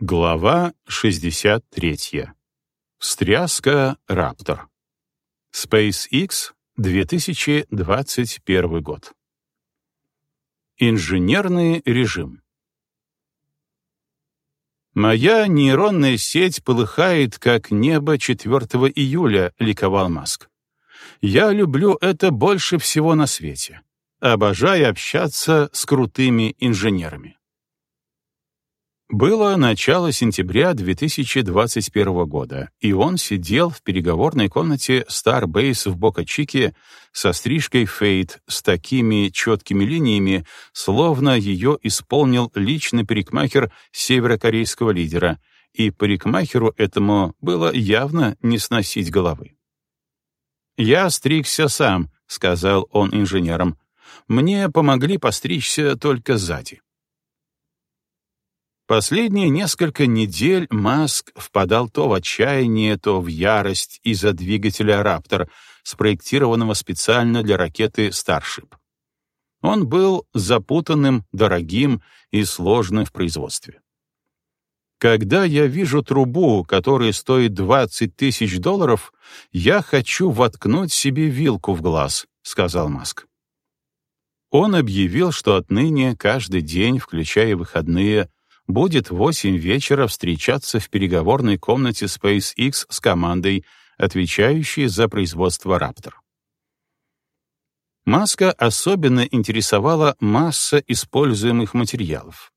Глава 63. Встряска Раптор. SpaceX, 2021 год. Инженерный режим. «Моя нейронная сеть полыхает, как небо 4 июля», — ликовал Маск. «Я люблю это больше всего на свете. Обожаю общаться с крутыми инженерами». Было начало сентября 2021 года, и он сидел в переговорной комнате Starbase в Бока-Чике со стрижкой фейт с такими четкими линиями, словно ее исполнил личный парикмахер северокорейского лидера, и парикмахеру этому было явно не сносить головы. «Я стригся сам», — сказал он инженерам. «Мне помогли постричься только сзади». Последние несколько недель Маск впадал то в отчаяние, то в ярость из-за двигателя «Раптор», спроектированного специально для ракеты «Старшип». Он был запутанным, дорогим и сложным в производстве. Когда я вижу трубу, которая стоит 20 тысяч долларов, я хочу воткнуть себе вилку в глаз, — сказал Маск. Он объявил, что отныне каждый день, включая выходные, будет в 8 вечера встречаться в переговорной комнате SpaceX с командой, отвечающей за производство Raptor. Маска особенно интересовала масса используемых материалов.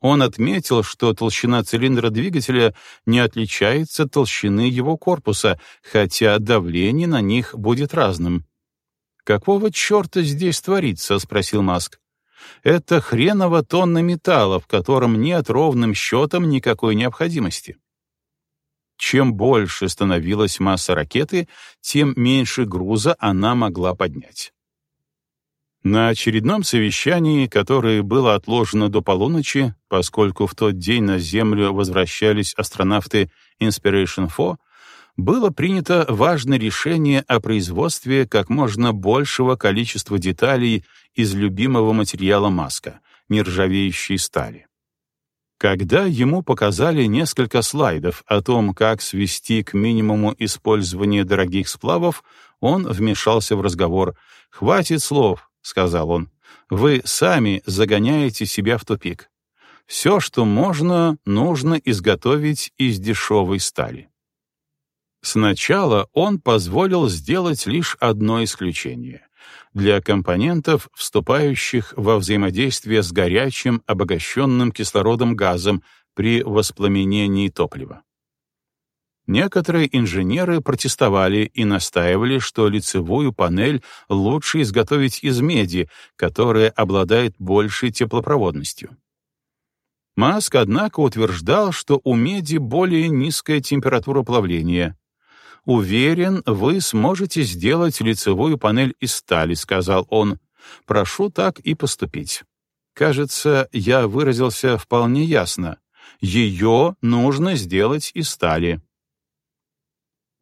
Он отметил, что толщина цилиндра двигателя не отличается от толщины его корпуса, хотя давление на них будет разным. «Какого черта здесь творится?» — спросил Маск. Это хреново тонна металла, в котором нет ровным счетом никакой необходимости. Чем больше становилась масса ракеты, тем меньше груза она могла поднять. На очередном совещании, которое было отложено до полуночи, поскольку в тот день на Землю возвращались астронавты Inspiration 4, было принято важное решение о производстве как можно большего количества деталей из любимого материала Маска — нержавеющей стали. Когда ему показали несколько слайдов о том, как свести к минимуму использование дорогих сплавов, он вмешался в разговор. «Хватит слов», — сказал он. «Вы сами загоняете себя в тупик. Все, что можно, нужно изготовить из дешевой стали». Сначала он позволил сделать лишь одно исключение — для компонентов, вступающих во взаимодействие с горячим обогащенным кислородом газом при воспламенении топлива. Некоторые инженеры протестовали и настаивали, что лицевую панель лучше изготовить из меди, которая обладает большей теплопроводностью. Маск, однако, утверждал, что у меди более низкая температура плавления, «Уверен, вы сможете сделать лицевую панель из стали», — сказал он. «Прошу так и поступить». Кажется, я выразился вполне ясно. Ее нужно сделать из стали.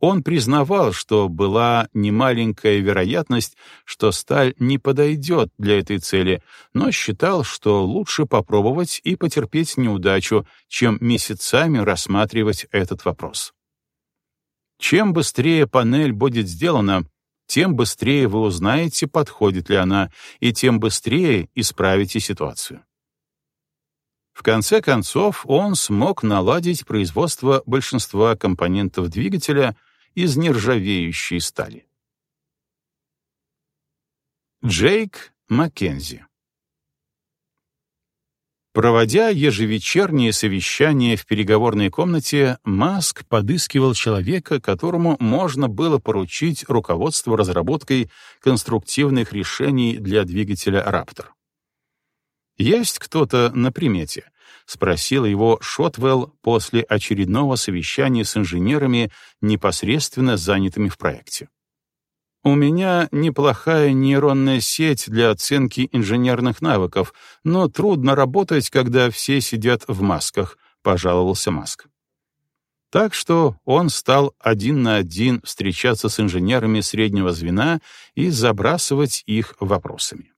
Он признавал, что была немаленькая вероятность, что сталь не подойдет для этой цели, но считал, что лучше попробовать и потерпеть неудачу, чем месяцами рассматривать этот вопрос. Чем быстрее панель будет сделана, тем быстрее вы узнаете, подходит ли она, и тем быстрее исправите ситуацию. В конце концов, он смог наладить производство большинства компонентов двигателя из нержавеющей стали. Джейк Маккензи Проводя ежевечерние совещания в переговорной комнате, Маск подыскивал человека, которому можно было поручить руководство разработкой конструктивных решений для двигателя «Раптор». «Есть кто-то на примете?» — спросил его Шотвелл после очередного совещания с инженерами, непосредственно занятыми в проекте. У меня неплохая нейронная сеть для оценки инженерных навыков, но трудно работать, когда все сидят в масках, пожаловался Маск. Так что он стал один на один встречаться с инженерами среднего звена и забрасывать их вопросами.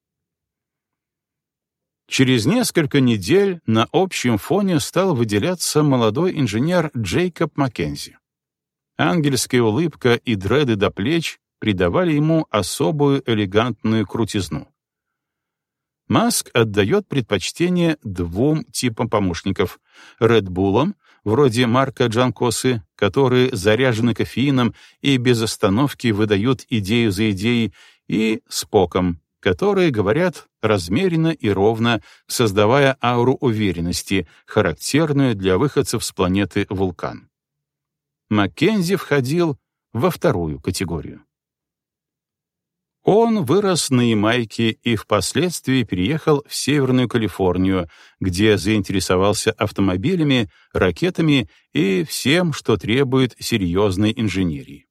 Через несколько недель на общем фоне стал выделяться молодой инженер Джейкоб Маккензи. Ангельская улыбка и дреды до плеч придавали ему особую элегантную крутизну. Маск отдает предпочтение двум типам помощников — Редбулам, вроде Марка Джанкосы, которые заряжены кофеином и без остановки выдают идею за идеей, и Споком, которые говорят размеренно и ровно, создавая ауру уверенности, характерную для выходцев с планеты Вулкан. Маккензи входил во вторую категорию. Он вырос на Ямайке и впоследствии переехал в Северную Калифорнию, где заинтересовался автомобилями, ракетами и всем, что требует серьезной инженерии.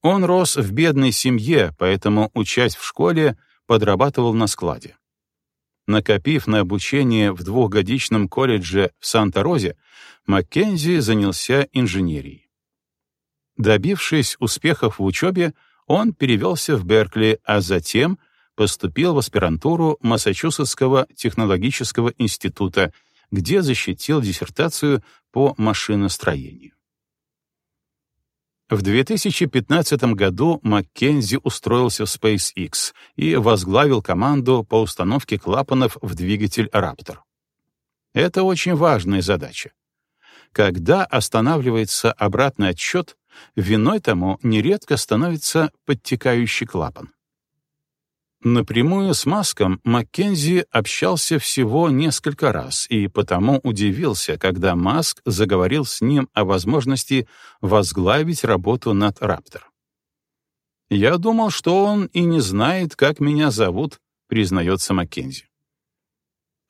Он рос в бедной семье, поэтому, учась в школе, подрабатывал на складе. Накопив на обучение в двухгодичном колледже в Санта-Розе, Маккензи занялся инженерией. Добившись успехов в учебе, он перевелся в Беркли, а затем поступил в аспирантуру Массачусетского технологического института, где защитил диссертацию по машиностроению. В 2015 году Маккензи устроился в SpaceX и возглавил команду по установке клапанов в двигатель Raptor. Это очень важная задача. Когда останавливается обратный отсчет, Виной тому нередко становится подтекающий клапан. Напрямую с Маском Маккензи общался всего несколько раз и потому удивился, когда Маск заговорил с ним о возможности возглавить работу над Раптор. «Я думал, что он и не знает, как меня зовут», — признается Маккензи.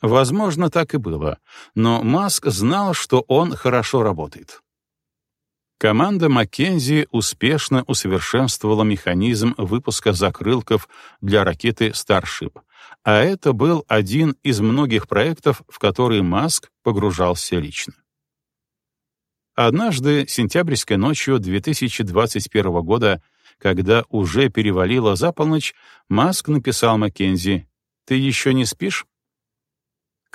Возможно, так и было, но Маск знал, что он хорошо работает. Команда Маккензи успешно усовершенствовала механизм выпуска закрылков для ракеты Starship, а это был один из многих проектов, в которые Маск погружался лично. Однажды, сентябрьской ночью 2021 года, когда уже перевалило за полночь, Маск написал Маккензи «Ты еще не спишь?»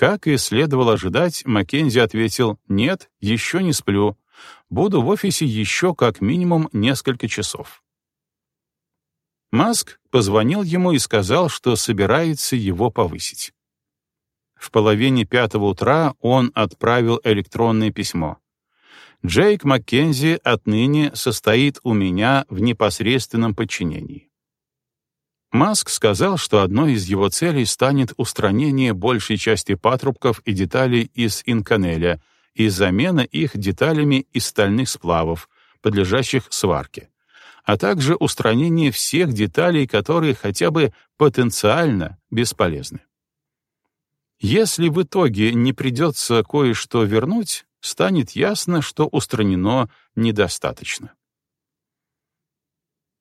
Как и следовало ожидать, Маккензи ответил «Нет, еще не сплю, буду в офисе еще как минимум несколько часов. Маск позвонил ему и сказал, что собирается его повысить. В половине пятого утра он отправил электронное письмо. «Джейк Маккензи отныне состоит у меня в непосредственном подчинении». Маск сказал, что одной из его целей станет устранение большей части патрубков и деталей из инканеля, и замена их деталями из стальных сплавов, подлежащих сварке, а также устранение всех деталей, которые хотя бы потенциально бесполезны. Если в итоге не придется кое-что вернуть, станет ясно, что устранено недостаточно.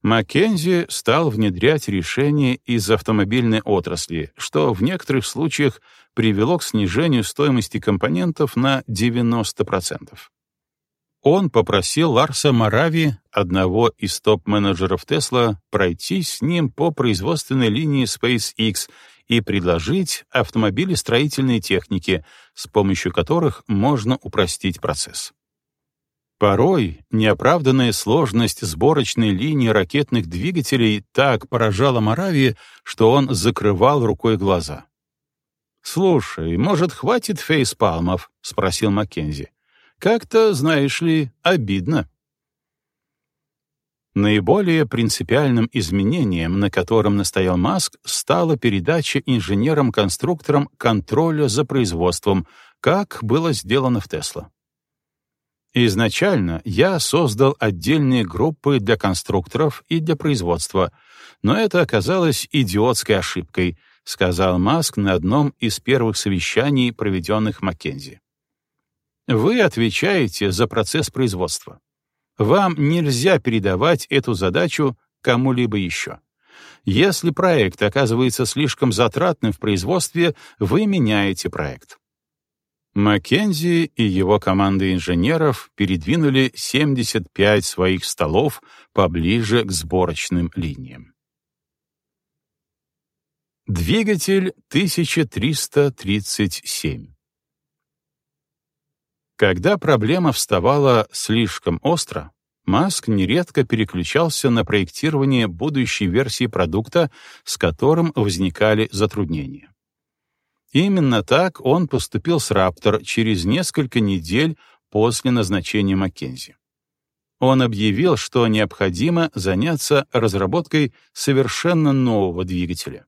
Маккензи стал внедрять решения из автомобильной отрасли, что в некоторых случаях привело к снижению стоимости компонентов на 90%. Он попросил Ларса Марави, одного из топ-менеджеров Тесла, пройти с ним по производственной линии SpaceX и предложить автомобили строительной техники, с помощью которых можно упростить процесс. Порой неоправданная сложность сборочной линии ракетных двигателей так поражала Моравии, что он закрывал рукой глаза. «Слушай, может, хватит фейспалмов?» — спросил Маккензи. «Как-то, знаешь ли, обидно». Наиболее принципиальным изменением, на котором настоял Маск, стала передача инженерам-конструкторам контроля за производством, как было сделано в Тесла. Изначально я создал отдельные группы для конструкторов и для производства, но это оказалось идиотской ошибкой, сказал Маск на одном из первых совещаний, проведенных Маккензи. Вы отвечаете за процесс производства. Вам нельзя передавать эту задачу кому-либо еще. Если проект оказывается слишком затратным в производстве, вы меняете проект. Маккензи и его команда инженеров передвинули 75 своих столов поближе к сборочным линиям. Двигатель 1337 Когда проблема вставала слишком остро, Маск нередко переключался на проектирование будущей версии продукта, с которым возникали затруднения. Именно так он поступил с Раптор через несколько недель после назначения Маккензи. Он объявил, что необходимо заняться разработкой совершенно нового двигателя.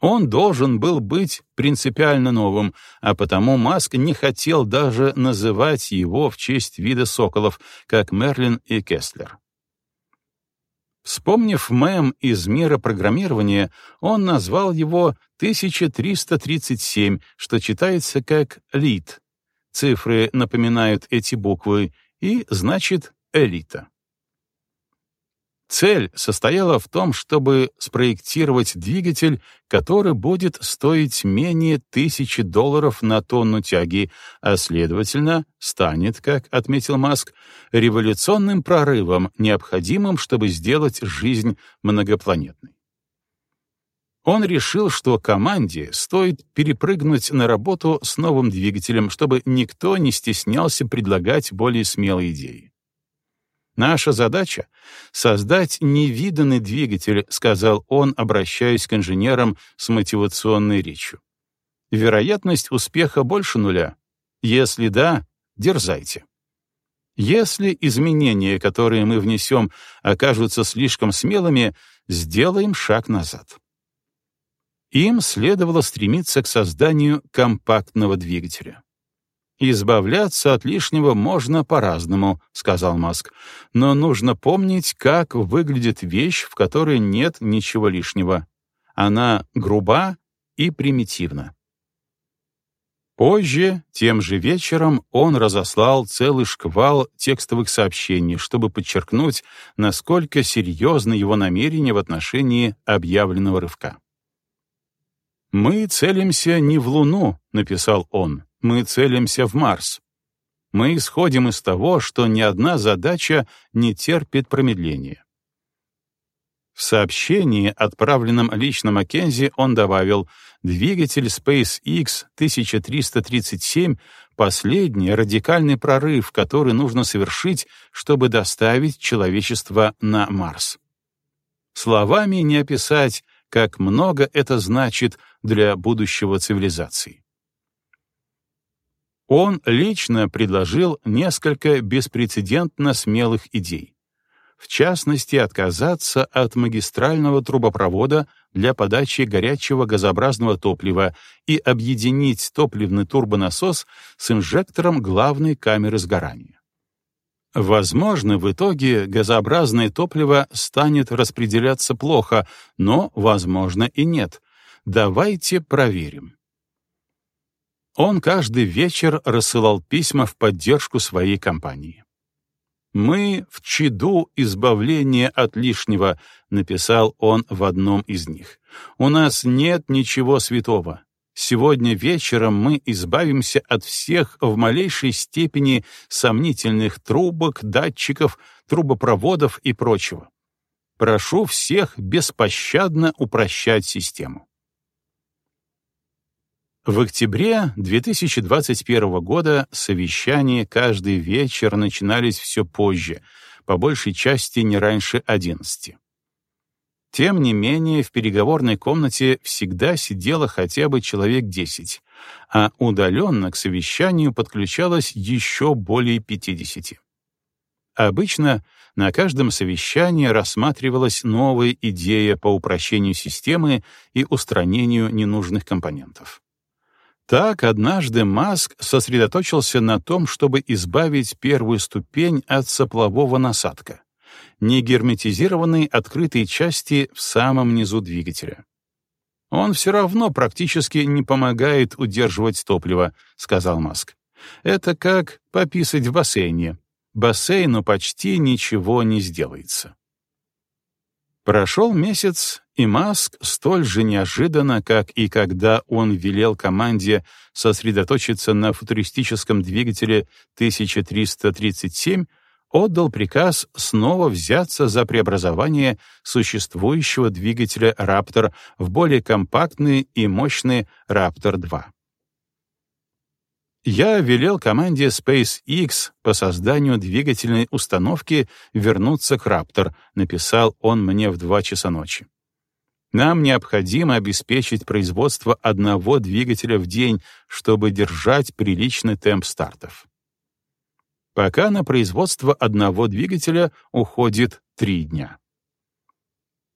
Он должен был быть принципиально новым, а потому Маск не хотел даже называть его в честь вида соколов, как Мерлин и Кестлер. Вспомнив мем из мира программирования, он назвал его 1337, что читается как «лид». Цифры напоминают эти буквы и значит «элита». Цель состояла в том, чтобы спроектировать двигатель, который будет стоить менее тысячи долларов на тонну тяги, а, следовательно, станет, как отметил Маск, революционным прорывом, необходимым, чтобы сделать жизнь многопланетной. Он решил, что команде стоит перепрыгнуть на работу с новым двигателем, чтобы никто не стеснялся предлагать более смелые идеи. Наша задача — создать невиданный двигатель, сказал он, обращаясь к инженерам с мотивационной речью. Вероятность успеха больше нуля. Если да, дерзайте. Если изменения, которые мы внесем, окажутся слишком смелыми, сделаем шаг назад. Им следовало стремиться к созданию компактного двигателя. «Избавляться от лишнего можно по-разному», — сказал Маск. «Но нужно помнить, как выглядит вещь, в которой нет ничего лишнего. Она груба и примитивна». Позже, тем же вечером, он разослал целый шквал текстовых сообщений, чтобы подчеркнуть, насколько серьезны его намерения в отношении объявленного рывка. «Мы целимся не в Луну», — написал он, мы целимся в Марс. Мы исходим из того, что ни одна задача не терпит промедления. В сообщении, отправленном лично Маккензи, он добавил, двигатель SpaceX 1337 — последний радикальный прорыв, который нужно совершить, чтобы доставить человечество на Марс. Словами не описать, как много это значит для будущего цивилизации. Он лично предложил несколько беспрецедентно смелых идей. В частности, отказаться от магистрального трубопровода для подачи горячего газообразного топлива и объединить топливный турбонасос с инжектором главной камеры сгорания. Возможно, в итоге газообразное топливо станет распределяться плохо, но, возможно, и нет. Давайте проверим. Он каждый вечер рассылал письма в поддержку своей компании. «Мы в чаду избавления от лишнего», — написал он в одном из них. «У нас нет ничего святого. Сегодня вечером мы избавимся от всех в малейшей степени сомнительных трубок, датчиков, трубопроводов и прочего. Прошу всех беспощадно упрощать систему. В октябре 2021 года совещания каждый вечер начинались все позже, по большей части не раньше 11. Тем не менее, в переговорной комнате всегда сидело хотя бы человек 10, а удаленно к совещанию подключалось еще более 50. Обычно на каждом совещании рассматривалась новая идея по упрощению системы и устранению ненужных компонентов. Так однажды Маск сосредоточился на том, чтобы избавить первую ступень от соплового насадка — негерметизированной открытой части в самом низу двигателя. «Он все равно практически не помогает удерживать топливо», — сказал Маск. «Это как пописать в бассейне. Бассейну почти ничего не сделается». Прошел месяц, и Маск столь же неожиданно, как и когда он велел команде сосредоточиться на футуристическом двигателе 1337, отдал приказ снова взяться за преобразование существующего двигателя Raptor в более компактный и мощный Raptor 2. Я велел команде SpaceX по созданию двигательной установки вернуться к Raptor, написал он мне в 2 часа ночи. Нам необходимо обеспечить производство одного двигателя в день, чтобы держать приличный темп стартов. Пока на производство одного двигателя уходит три дня.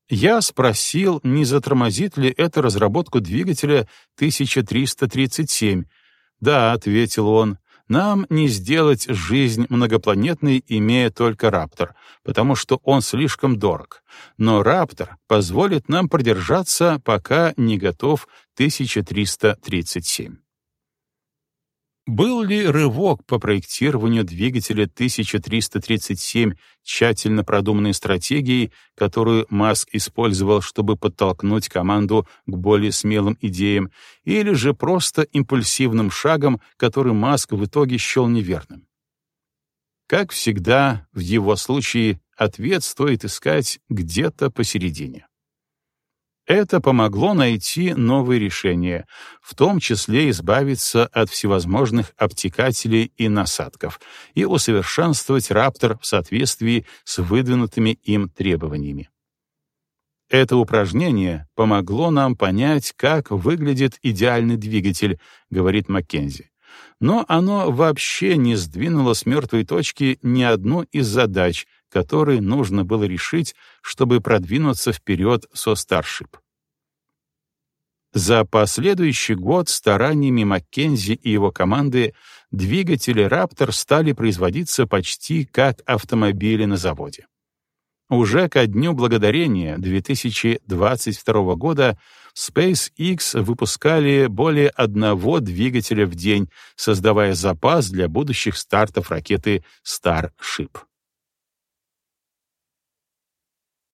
Я спросил, не затормозит ли это разработку двигателя 1337. «Да», — ответил он, нам не сделать жизнь многопланетной, имея только Раптор, потому что он слишком дорог. Но Раптор позволит нам продержаться, пока не готов 1337. Был ли рывок по проектированию двигателя 1337 тщательно продуманной стратегией, которую Маск использовал, чтобы подтолкнуть команду к более смелым идеям, или же просто импульсивным шагом, который Маск в итоге счел неверным? Как всегда, в его случае ответ стоит искать где-то посередине. Это помогло найти новые решения, в том числе избавиться от всевозможных обтекателей и насадков и усовершенствовать Раптор в соответствии с выдвинутыми им требованиями. Это упражнение помогло нам понять, как выглядит идеальный двигатель, говорит Маккензи. Но оно вообще не сдвинуло с мертвой точки ни одну из задач, которые нужно было решить, чтобы продвинуться вперед со Starship. За последующий год стараниями Маккензи и его команды двигатели Raptor стали производиться почти как автомобили на заводе. Уже ко Дню Благодарения 2022 года SpaceX выпускали более одного двигателя в день, создавая запас для будущих стартов ракеты Starship.